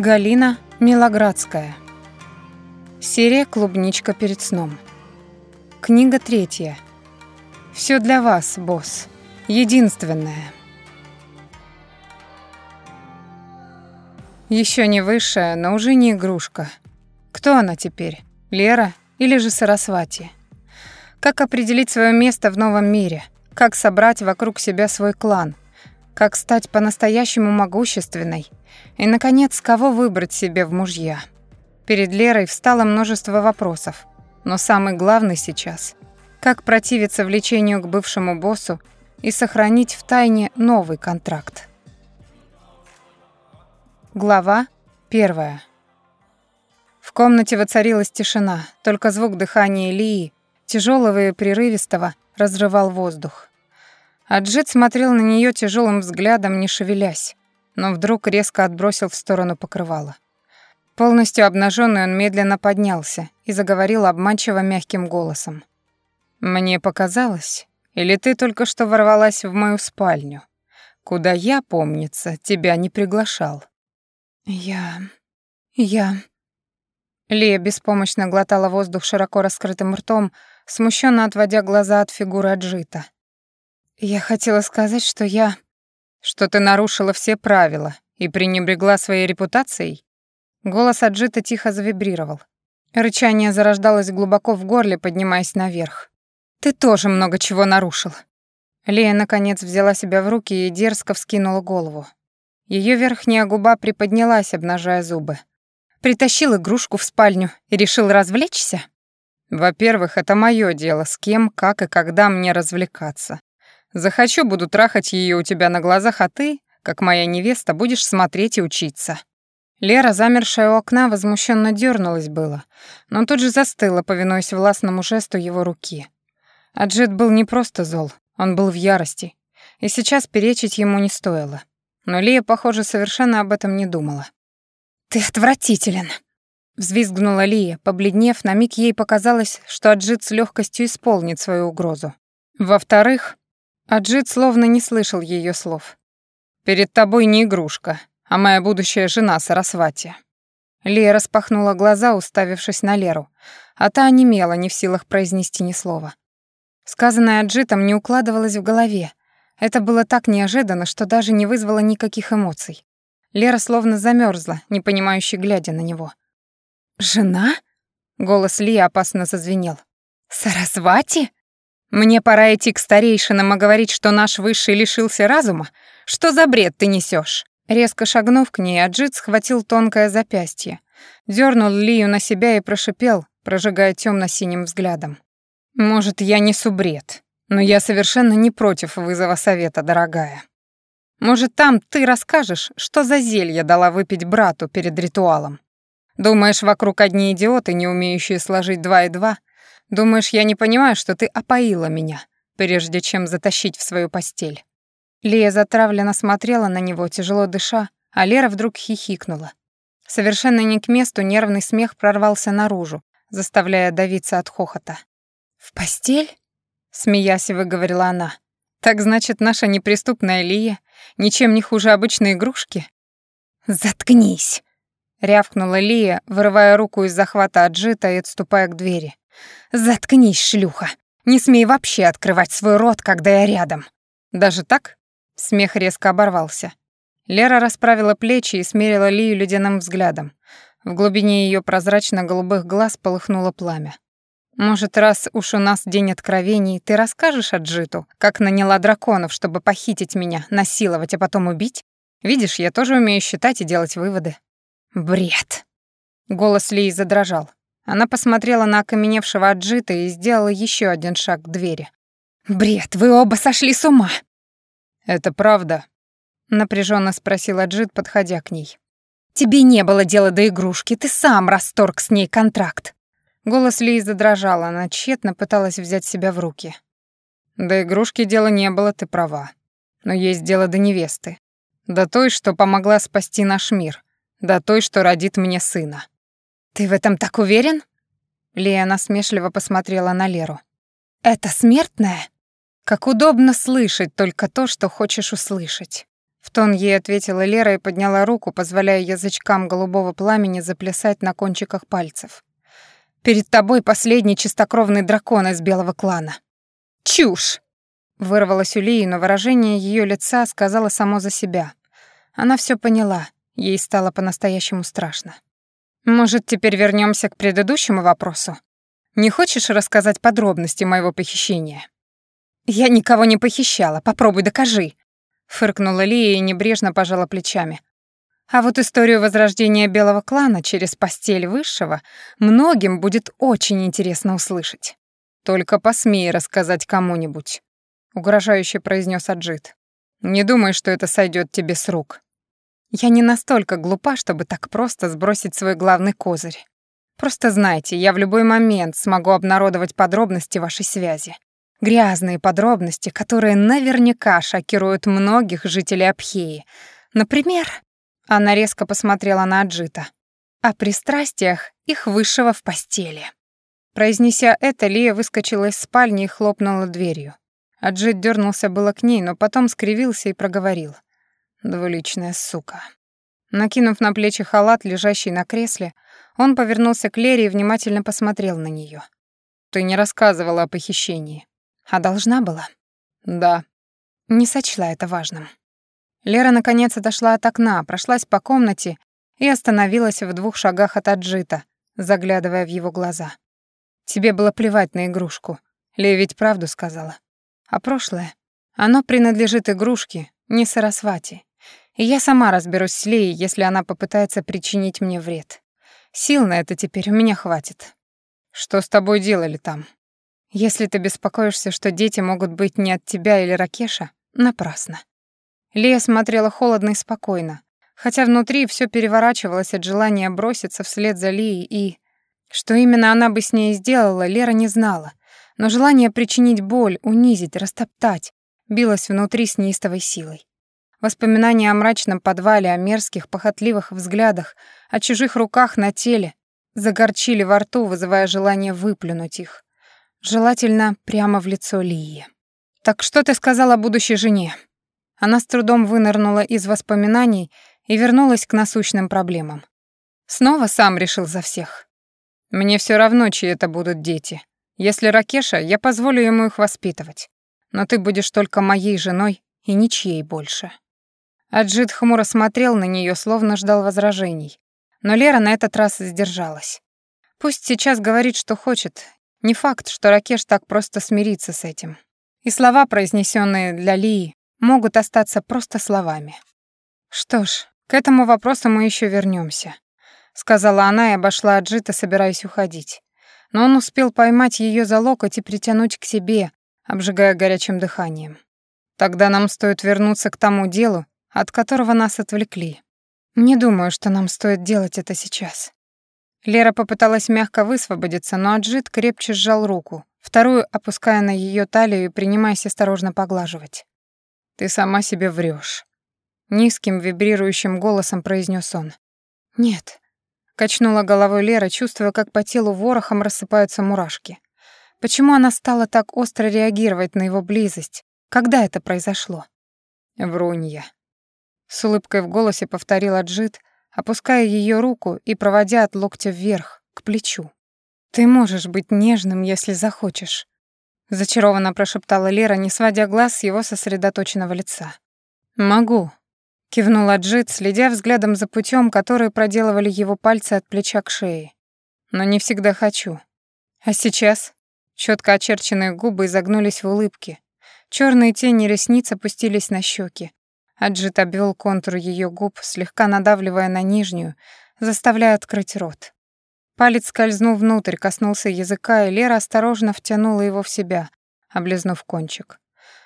Галина Милоградская. Серия «Клубничка перед сном». Книга третья. Все для вас, босс. Единственное. Еще не высшая, но уже не игрушка. Кто она теперь? Лера или же Сарасвати? Как определить свое место в новом мире? Как собрать вокруг себя свой клан? Как стать по-настоящему могущественной? И, наконец, кого выбрать себе в мужья? Перед Лерой встало множество вопросов. Но самый главный сейчас — как противиться влечению к бывшему боссу и сохранить в тайне новый контракт. Глава первая. В комнате воцарилась тишина, только звук дыхания Лии, тяжелого и прерывистого, разрывал воздух. Аджит смотрел на нее тяжелым взглядом, не шевелясь, но вдруг резко отбросил в сторону покрывала. Полностью обнаженный он медленно поднялся и заговорил обманчиво мягким голосом. «Мне показалось, или ты только что ворвалась в мою спальню, куда я, помнится, тебя не приглашал?» «Я... я...» Лия беспомощно глотала воздух широко раскрытым ртом, смущенно отводя глаза от фигуры Аджита. «Я хотела сказать, что я...» «Что ты нарушила все правила и пренебрегла своей репутацией?» Голос Аджита тихо завибрировал. Рычание зарождалось глубоко в горле, поднимаясь наверх. «Ты тоже много чего нарушил». Лия, наконец, взяла себя в руки и дерзко вскинула голову. Ее верхняя губа приподнялась, обнажая зубы. Притащил игрушку в спальню и решил развлечься? Во-первых, это мое дело, с кем, как и когда мне развлекаться. Захочу, буду трахать ее у тебя на глазах, а ты, как моя невеста, будешь смотреть и учиться. Лера, замершая у окна, возмущенно дернулась было, но тут же застыла, повинуясь властному жесту его руки. Аджит был не просто зол, он был в ярости, и сейчас перечить ему не стоило. Но Лия, похоже, совершенно об этом не думала. «Ты отвратителен!» Взвизгнула Лия, побледнев, на миг ей показалось, что Аджит с легкостью исполнит свою угрозу. Во-вторых, Аджит словно не слышал ее слов. «Перед тобой не игрушка, а моя будущая жена Сарасвати». Лия распахнула глаза, уставившись на Леру, а та онемела, не в силах произнести ни слова. Сказанное Аджитом не укладывалось в голове. Это было так неожиданно, что даже не вызвало никаких эмоций. Лера словно замерзла, непонимающе глядя на него. «Жена?» — голос Ли опасно зазвенел. «Сарасвати? Мне пора идти к старейшинам и говорить, что наш высший лишился разума? Что за бред ты несешь? Резко шагнув к ней, Аджит схватил тонкое запястье, дернул Лию на себя и прошипел, прожигая темно синим взглядом. «Может, я несу бред, но я совершенно не против вызова совета, дорогая». Может, там ты расскажешь, что за зелье дала выпить брату перед ритуалом? Думаешь, вокруг одни идиоты, не умеющие сложить два и два? Думаешь, я не понимаю, что ты опоила меня, прежде чем затащить в свою постель?» Лия затравленно смотрела на него, тяжело дыша, а Лера вдруг хихикнула. Совершенно не к месту нервный смех прорвался наружу, заставляя давиться от хохота. «В постель?» — смеясь выговорила она. «Так значит, наша неприступная Лия Ничем не хуже обычной игрушки?» «Заткнись!» — рявкнула Лия, вырывая руку из захвата Аджита и отступая к двери. «Заткнись, шлюха! Не смей вообще открывать свой рот, когда я рядом!» «Даже так?» — смех резко оборвался. Лера расправила плечи и смерила Лию ледяным взглядом. В глубине ее прозрачно-голубых глаз полыхнуло пламя. Может, раз уж у нас день откровений, ты расскажешь Аджиту, как наняла драконов, чтобы похитить меня, насиловать, а потом убить? Видишь, я тоже умею считать и делать выводы». «Бред!» Голос Лии задрожал. Она посмотрела на окаменевшего Аджита и сделала еще один шаг к двери. «Бред, вы оба сошли с ума!» «Это правда?» — напряженно спросил Аджит, подходя к ней. «Тебе не было дела до игрушки, ты сам расторг с ней контракт. Голос Лии задрожал, она тщетно пыталась взять себя в руки. До игрушки дела не было, ты права. Но есть дело до невесты. До той, что помогла спасти наш мир. До той, что родит мне сына. Ты в этом так уверен? Лия насмешливо посмотрела на Леру. Это смертная? Как удобно слышать только то, что хочешь услышать. В тон ей ответила Лера и подняла руку, позволяя язычкам голубого пламени заплясать на кончиках пальцев. «Перед тобой последний чистокровный дракон из белого клана». «Чушь!» Вырвалась у Лии, но выражение ее лица сказала само за себя. Она все поняла, ей стало по-настоящему страшно. «Может, теперь вернемся к предыдущему вопросу? Не хочешь рассказать подробности моего похищения?» «Я никого не похищала, попробуй докажи», фыркнула Лия и небрежно пожала плечами. А вот историю возрождения белого клана через постель высшего многим будет очень интересно услышать. Только посмей рассказать кому-нибудь, угрожающе произнес Аджит. Не думай, что это сойдет тебе с рук. Я не настолько глупа, чтобы так просто сбросить свой главный козырь. Просто знайте, я в любой момент смогу обнародовать подробности вашей связи. Грязные подробности, которые наверняка шокируют многих жителей Абхеи. Например, она резко посмотрела на Аджита. О пристрастиях их высшего в постели. Произнеся это, Лия выскочила из спальни и хлопнула дверью. Аджит дернулся было к ней, но потом скривился и проговорил. «Двуличная сука». Накинув на плечи халат, лежащий на кресле, он повернулся к Лере и внимательно посмотрел на нее. «Ты не рассказывала о похищении. А должна была? Да. Не сочла это важным. Лера наконец отошла от окна, прошлась по комнате и остановилась в двух шагах от Аджита, заглядывая в его глаза. Тебе было плевать на игрушку. Лея ведь правду сказала. А прошлое? Оно принадлежит игрушке, не Сарасвати. Я сама разберусь с Леей, если она попытается причинить мне вред. Сил на это теперь у меня хватит. Что с тобой делали там? Если ты беспокоишься, что дети могут быть не от тебя или Ракеша, напрасно. Лия смотрела холодно и спокойно, хотя внутри все переворачивалось от желания броситься вслед за Лией и... Что именно она бы с ней сделала, Лера не знала, но желание причинить боль, унизить, растоптать билось внутри с неистовой силой. Воспоминания о мрачном подвале, о мерзких, похотливых взглядах, о чужих руках на теле загорчили во рту, вызывая желание выплюнуть их. Желательно прямо в лицо Лии. «Так что ты сказала будущей жене?» Она с трудом вынырнула из воспоминаний и вернулась к насущным проблемам. Снова сам решил за всех. «Мне все равно, чьи это будут дети. Если Ракеша, я позволю ему их воспитывать. Но ты будешь только моей женой и ничьей больше». Аджит хмуро смотрел на нее, словно ждал возражений. Но Лера на этот раз сдержалась. Пусть сейчас говорит, что хочет, не факт, что Ракеш так просто смирится с этим. И слова, произнесенные для Лии, могут остаться просто словами. «Что ж, к этому вопросу мы еще вернемся, сказала она и обошла Аджита, собираясь уходить. Но он успел поймать ее за локоть и притянуть к себе, обжигая горячим дыханием. «Тогда нам стоит вернуться к тому делу, от которого нас отвлекли. Не думаю, что нам стоит делать это сейчас. Лера попыталась мягко высвободиться, но Аджит крепче сжал руку, вторую опуская на ее талию и принимаясь осторожно поглаживать. «Ты сама себе врешь. Низким вибрирующим голосом произнес он. «Нет», — качнула головой Лера, чувствуя, как по телу ворохом рассыпаются мурашки. Почему она стала так остро реагировать на его близость? Когда это произошло? «Врунья», — с улыбкой в голосе повторил Аджит, опуская ее руку и проводя от локтя вверх, к плечу. «Ты можешь быть нежным, если захочешь», — зачарованно прошептала Лера, не сводя глаз с его сосредоточенного лица. «Могу», — кивнула Джит, следя взглядом за путем, который проделывали его пальцы от плеча к шее. «Но не всегда хочу. А сейчас?» Четко очерченные губы изогнулись в улыбке. Черные тени ресниц опустились на щеки, Аджит обвел контур ее губ, слегка надавливая на нижнюю, заставляя открыть рот. Палец скользнул внутрь, коснулся языка, и Лера осторожно втянула его в себя, облизнув кончик.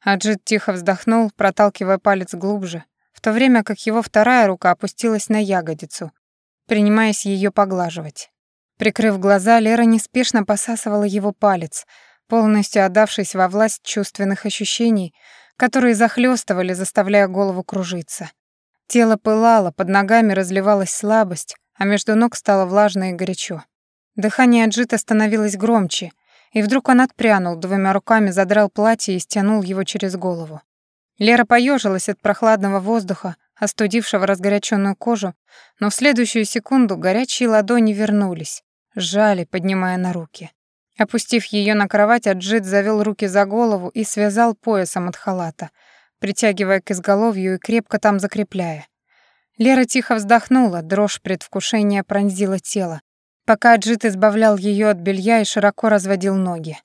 Аджит тихо вздохнул, проталкивая палец глубже, в то время как его вторая рука опустилась на ягодицу, принимаясь ее поглаживать. Прикрыв глаза, Лера неспешно посасывала его палец, полностью отдавшись во власть чувственных ощущений, которые захлестывали, заставляя голову кружиться. Тело пылало, под ногами разливалась слабость, а между ног стало влажно и горячо. Дыхание Аджита становилось громче, и вдруг он отпрянул, двумя руками задрал платье и стянул его через голову. Лера поежилась от прохладного воздуха, остудившего разгоряченную кожу, но в следующую секунду горячие ладони вернулись, сжали, поднимая на руки. Опустив ее на кровать, Аджит завел руки за голову и связал поясом от халата, притягивая к изголовью и крепко там закрепляя. Лера тихо вздохнула, дрожь предвкушения пронзила тело, пока Аджит избавлял ее от белья и широко разводил ноги.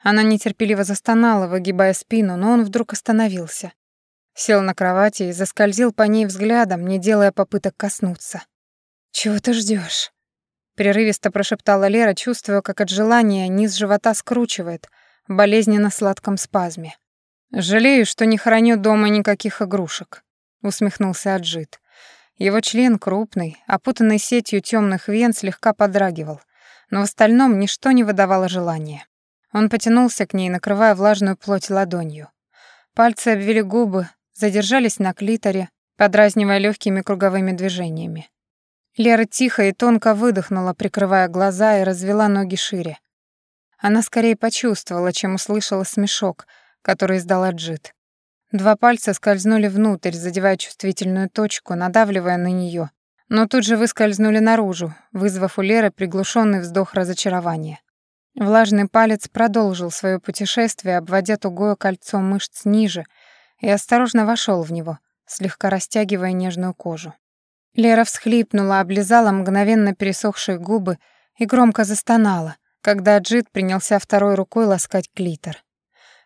Она нетерпеливо застонала, выгибая спину, но он вдруг остановился. Сел на кровати и заскользил по ней взглядом, не делая попыток коснуться. «Чего ты ждешь? Прерывисто прошептала Лера, чувствуя, как от желания низ живота скручивает в болезненно сладком спазме. «Жалею, что не храню дома никаких игрушек», — усмехнулся Аджит. Его член крупный, опутанный сетью темных вен, слегка подрагивал, но в остальном ничто не выдавало желания. Он потянулся к ней, накрывая влажную плоть ладонью. Пальцы обвели губы, задержались на клиторе, подразнивая легкими круговыми движениями. Лера тихо и тонко выдохнула, прикрывая глаза и развела ноги шире. Она скорее почувствовала, чем услышала смешок, который издала Джит. Два пальца скользнули внутрь, задевая чувствительную точку, надавливая на нее, но тут же выскользнули наружу, вызвав у Леры приглушенный вздох разочарования. Влажный палец продолжил свое путешествие, обводя тугое кольцо мышц ниже, и осторожно вошел в него, слегка растягивая нежную кожу. Лера всхлипнула, облизала мгновенно пересохшие губы и громко застонала, когда Джит принялся второй рукой ласкать клитор.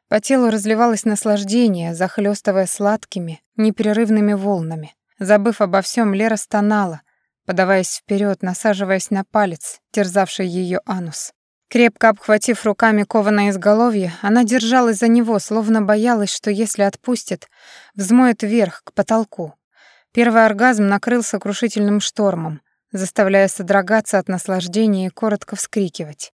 По телу разливалось наслаждение, захлёстывая сладкими, непрерывными волнами. Забыв обо всем, Лера стонала, подаваясь вперед, насаживаясь на палец, терзавший ее анус. Крепко обхватив руками кованое изголовье, она держалась за него, словно боялась, что если отпустит, взмоет вверх, к потолку. Первый оргазм накрыл сокрушительным штормом, заставляя содрогаться от наслаждения и коротко вскрикивать.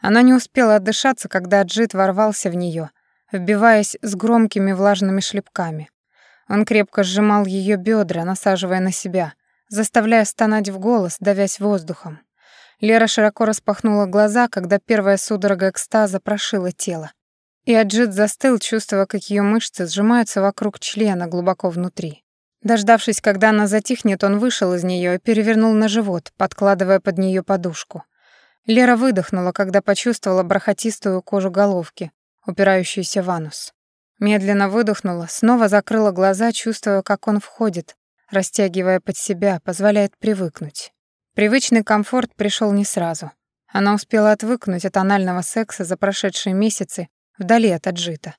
Она не успела отдышаться, когда Джит ворвался в нее, вбиваясь с громкими влажными шлепками. Он крепко сжимал ее бедра, насаживая на себя, заставляя стонать в голос, давясь воздухом. Лера широко распахнула глаза, когда первая судорога экстаза прошила тело. И Аджит застыл, чувствуя, как ее мышцы сжимаются вокруг члена глубоко внутри. Дождавшись, когда она затихнет, он вышел из нее и перевернул на живот, подкладывая под нее подушку. Лера выдохнула, когда почувствовала бархатистую кожу головки, упирающуюся в анус. Медленно выдохнула, снова закрыла глаза, чувствуя, как он входит, растягивая под себя, позволяет привыкнуть. Привычный комфорт пришел не сразу. Она успела отвыкнуть от анального секса за прошедшие месяцы вдали от отжита.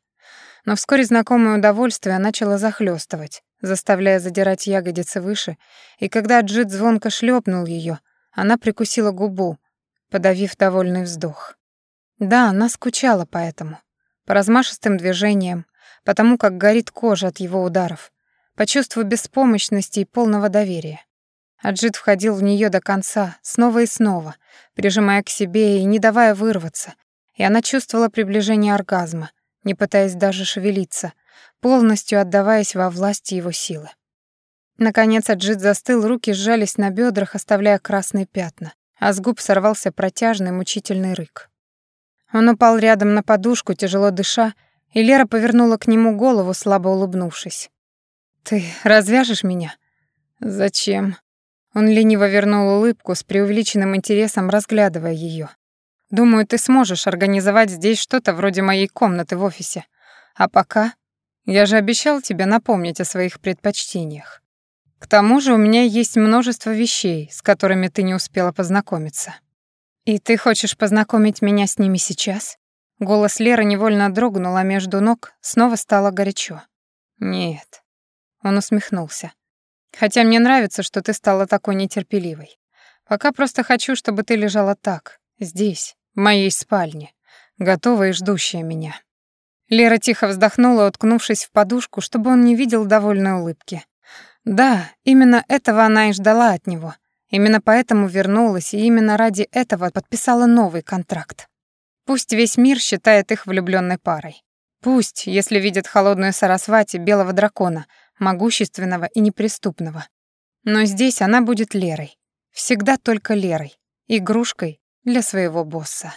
Но вскоре знакомое удовольствие начало захлестывать, заставляя задирать ягодицы выше, и когда Джит звонко шлепнул ее, она прикусила губу, подавив довольный вздох. Да, она скучала по этому, по размашистым движениям, потому как горит кожа от его ударов, по чувству беспомощности и полного доверия. Аджит входил в нее до конца, снова и снова, прижимая к себе и не давая вырваться, и она чувствовала приближение оргазма, не пытаясь даже шевелиться, полностью отдаваясь во власти его силы. Наконец Аджит застыл, руки сжались на бедрах, оставляя красные пятна, а с губ сорвался протяжный мучительный рык. Он упал рядом на подушку, тяжело дыша, и Лера повернула к нему голову, слабо улыбнувшись. «Ты развяжешь меня?» «Зачем?» Он лениво вернул улыбку с преувеличенным интересом, разглядывая ее. «Думаю, ты сможешь организовать здесь что-то вроде моей комнаты в офисе. А пока я же обещал тебе напомнить о своих предпочтениях. К тому же у меня есть множество вещей, с которыми ты не успела познакомиться. И ты хочешь познакомить меня с ними сейчас? Голос Леры невольно дрогнул, а между ног снова стало горячо. Нет. Он усмехнулся. Хотя мне нравится, что ты стала такой нетерпеливой. Пока просто хочу, чтобы ты лежала так, здесь, в моей спальне, готовая и ждущая меня. Лера тихо вздохнула, уткнувшись в подушку, чтобы он не видел довольной улыбки. Да, именно этого она и ждала от него. Именно поэтому вернулась, и именно ради этого подписала новый контракт. Пусть весь мир считает их влюбленной парой. Пусть, если видят холодную Сарасвати белого дракона, могущественного и неприступного. Но здесь она будет Лерой. Всегда только Лерой. Игрушкой для своего босса.